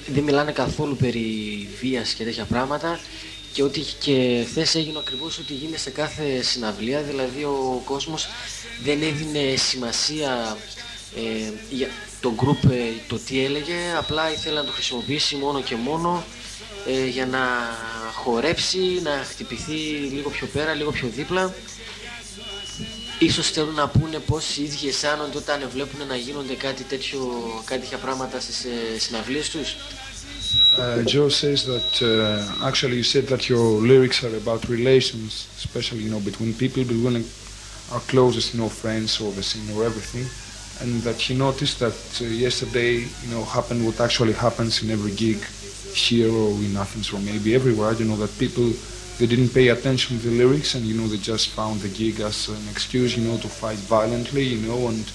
δεν μιλάνε καθόλου περί βίας και τέτοια πράγματα και ότι και χθες έγινε ακριβώς ότι γίνεται σε κάθε συναυλία, δηλαδή ο κόσμος δεν έδινε σημασία ε, για το group ε, το τι έλεγε, απλά ήθελε να το χρησιμοποιήσει μόνο και μόνο ε, για να χορέψει, να χτυπηθεί λίγο πιο πέρα, λίγο πιο δίπλα. Ίσως θέλουν να πούνε πώς οι ίδιοι αισθάνονται όταν βλέπουν να γίνονται κάτι τέτοιο, κάτι τέτοια πράγματα στις ε, συναυλίες τους. Uh, Joe says that uh, actually you said that your lyrics are about relations, especially you know between people, between our closest, you know, friends or the scene or everything, and that he noticed that uh, yesterday, you know, happened what actually happens in every gig here or in Athens or maybe everywhere. You know that people they didn't pay attention to the lyrics and you know they just found the gig as an excuse, you know, to fight violently, you know, and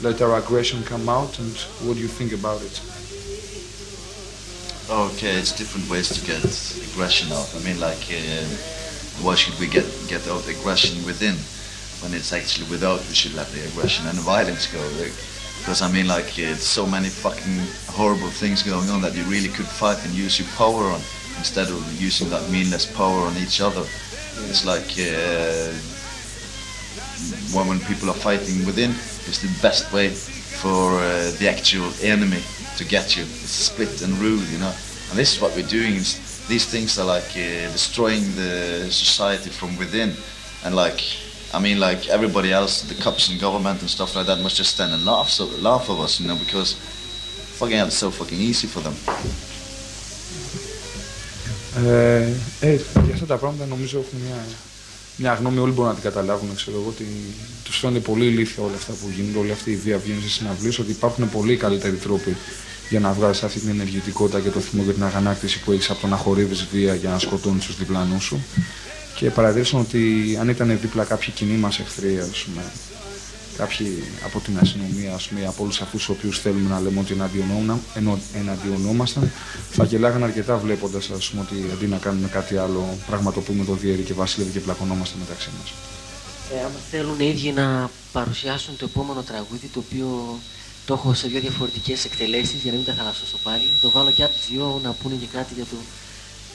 let our aggression come out. And what do you think about it? Okay, it's different ways to get aggression out. I mean, like, uh, why should we get get out aggression within when it's actually without we should let the aggression and the violence go? Like, because I mean, like, it's so many fucking horrible things going on that you really could fight and use your power on instead of using that meaningless power on each other. It's like uh, when people are fighting within, it's the best way for uh, the actual enemy to get you. It's split and rule, you know. And this is what we're doing. Is these things are like uh, destroying the society from within, and like I mean, like everybody else, the cops and government and stuff like that must just stand and laugh, so laugh of us, you know, because fucking hell, it's so fucking easy for them. Ε, ε, για αυτά τα πράγματα νομίζω έχουν μια, μια γνώμη, όλοι μπορούν να την καταλάβουν. Ξέρω εγώ ότι τους φαίνονται πολύ ηλίθια όλα αυτά που γίνονται, όλη αυτή η βία βγαίνει σε συναυλίες, ότι υπάρχουν πολύ καλύτεροι τρόποι για να βγάλει αυτή την ενεργητικότητα και το θυμό για την αγανάκτηση που έχεις από το να χορεύεις βία για να σκοτώνεις τους διπλανούς σου. Και παρατήρησαν ότι αν ήταν δίπλα κάποιοι κοινοί μας εχθροί, ας πούμε, κάποιοι από την αστυνομία, ας πούμε, από όλους αυτούς τους οποίους θέλουμε να λέμε ότι εναντιονόμασταν, θα γελάγαν αρκετά βλέποντας ότι αντί να κάνουμε κάτι άλλο, πραγματοποιούμε το διέρη και βασίλευε και πλακωνόμαστε μεταξύ μας. Ε, άμα θέλουν οι ίδιοι να παρουσιάσουν το επόμενο τραγούδι, το οποίο το έχω σε δύο διαφορετικές εκτελέσεις για να μην τα χαλάσω πάλι. Το βάλω και από τις δύο να πούνε και κάτι για το.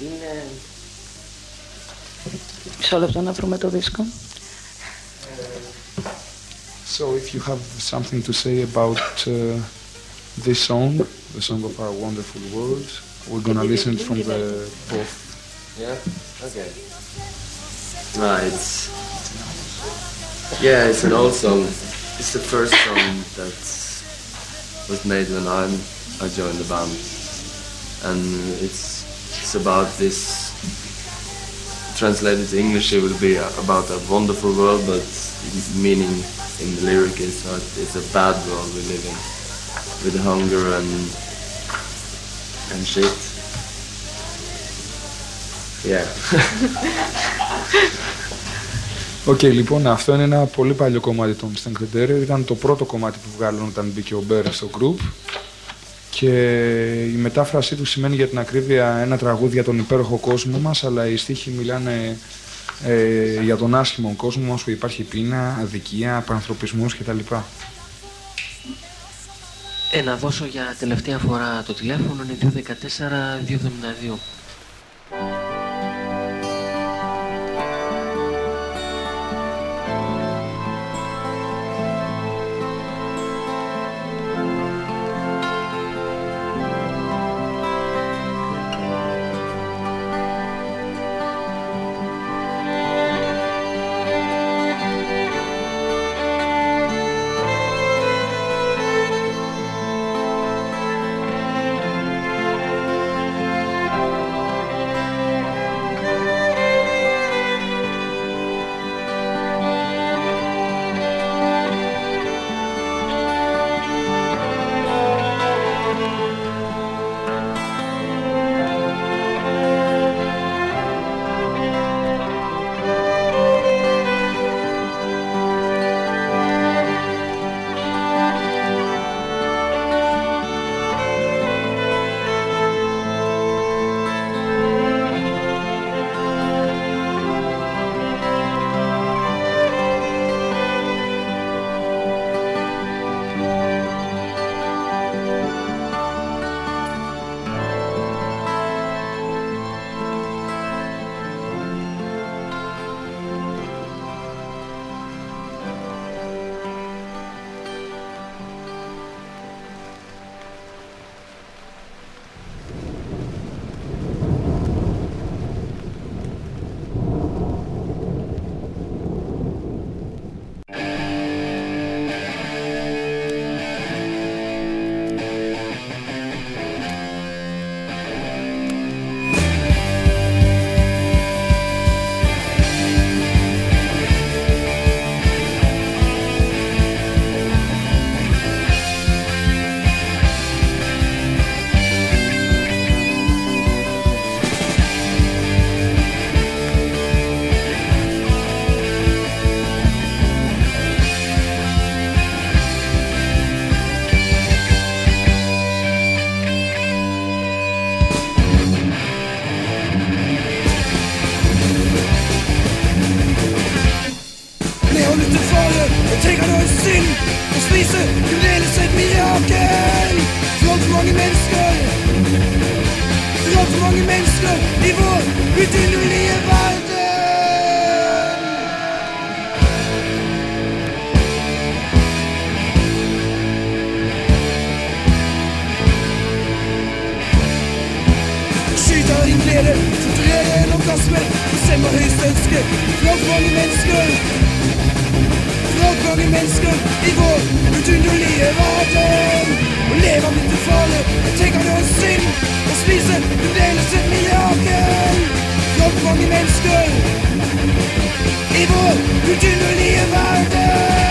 Είναι. Μισό λεπτό να βρούμε το δίσκο. So if you have something to say about uh, this song, the song of our wonderful world, we're gonna listen from the both. Yeah. Okay. No, it's yeah, it's an old song. It's the first song that was made when I I joined the band, and it's it's about this. Translated to English, it will be about a wonderful world, but meaning in the lyric is that it's a bad world we live in, with hunger and and shit. Yeah. Οκ, λοιπόν, αυτό είναι ένα πολύ παλιό κομμάτι των Stank Terror. Ήταν το πρώτο κομμάτι που βγάλαν όταν μπήκε ο Μπέρ στο group. Και η μετάφρασή του σημαίνει για την ακρίβεια ένα τραγούδι για τον υπέροχο κόσμο μας, αλλά οι στίχοι μιλάνε ε, για τον άσχημο κόσμο μας που υπάρχει πείνα, αδικία, απανθρωπισμός κτλ. Ε, να δώσω για τελευταία φορά το τηλέφωνο, είναι 214-272. folde Jeg tenker det er synd. Jeg spiser det dele til min organ Lugt på min menneske I hvor du dyndelige verden.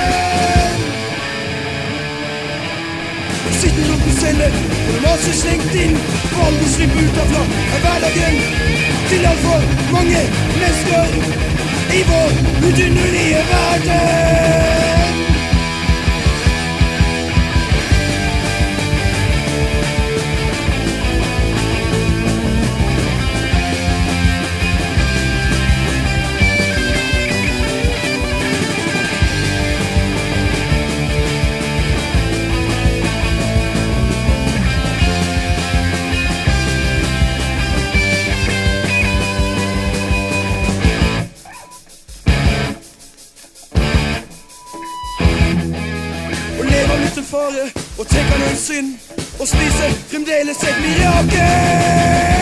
Sitten lukken celle Og du seg slengt inn. For aldri slippe ut av flott Av hverdagen Til alt for mange mennesker. I vår udyndelige verden. Lever Og tenker noen synd Og spiser fremdeles et mirakel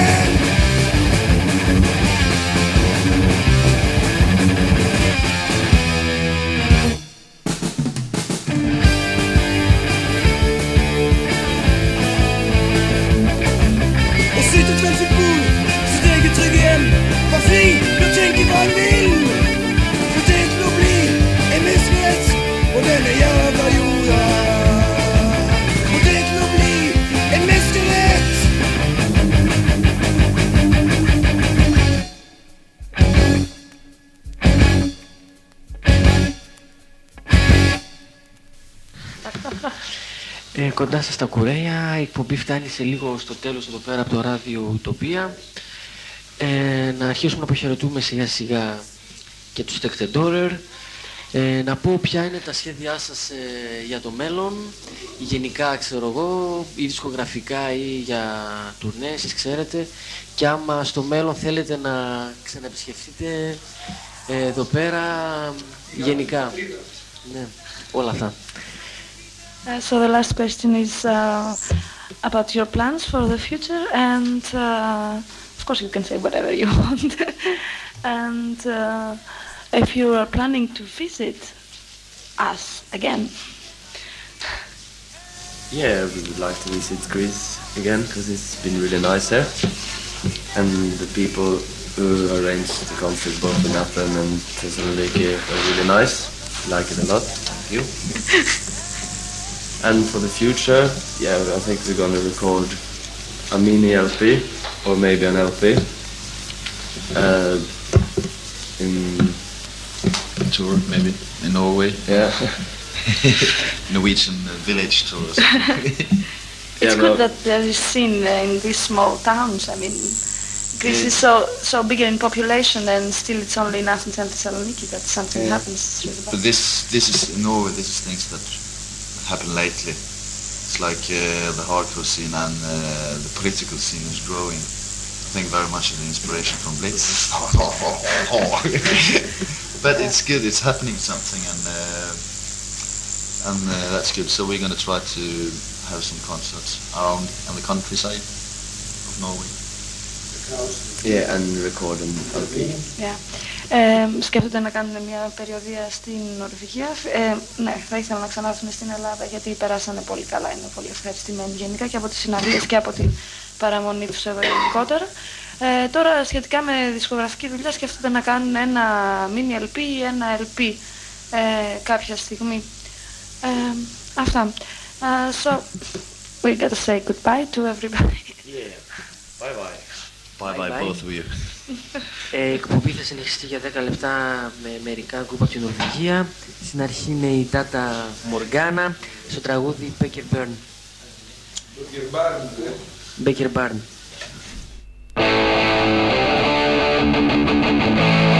κοντά σας στα κουρέια, η εκπομπή φτάνει σε λίγο στο τέλος εδώ πέρα από το ράδιο Ουτοπία. Ε, να αρχίσουμε να αποχαιρετούμε σιγά σιγά και τους Τεκτεντόρερ. Ε, να πω ποια είναι τα σχέδιά σας ε, για το μέλλον, γενικά ξέρω εγώ, ή δισκογραφικά ή για τουρνές, εσείς ξέρετε. Και άμα στο μέλλον θέλετε να ξαναεπισκεφτείτε ε, εδώ πέρα γενικά. Ναι, όλα αυτά. Uh, so the last question is uh, about your plans for the future, and uh, of course you can say whatever you want. and uh, if you are planning to visit us again. Yeah, we would like to visit Greece again because it's been really nice there. And the people who arranged the concert both in Athens and Thessaloniki are really nice. Like it a lot. Thank you. and for the future, yeah, I think we're gonna record a mini LP or maybe an LP. Uh, in Tour, maybe, in Norway. yeah. Norwegian uh, village tour. It's Yeah, good no. that there is seen uh, in these small towns. I mean, Greece is so so bigger in population, and still it's only in Athens and Thessaloniki that something Yeah. happens. It's really But this, this is in Norway. This is things that happened lately. It's like uh, the hardcore scene and uh, the political scene is growing. I think very much of the inspiration from Blitz. but it's good. It's happening something, and uh, and uh, that's good. So we're going to try to have some concerts around on the countryside of Norway. Yeah, and record an LP. Yeah. Ε, σκέφτονται να κάνουν μια περιοδία στην Νορβηγία. Ε, ναι, θα ήθελα να ξανάρθουν στην Ελλάδα γιατί περάσανε πολύ καλά. Είναι πολύ ευχαριστημένοι γενικά και από τις συναντήσεις και από την παραμονή τους εδώ γενικότερα. Ε, τώρα σχετικά με δισκογραφική δουλειά σκέφτονται να κάνουν ένα mini LP ή ένα LP ε, κάποια στιγμή. Ε, αυτά. Uh, so, we gotta say goodbye to everybody. Yeah. Bye bye. Bye bye, bye. both of you. Ε, η εκπομπή θα συνεχιστεί για 10 λεπτά με μερικά γκρουπ από την Νορβηγία. Στην αρχή είναι η Tata Morgana στο τραγούδι Becker Burn. Becker Barn. Thank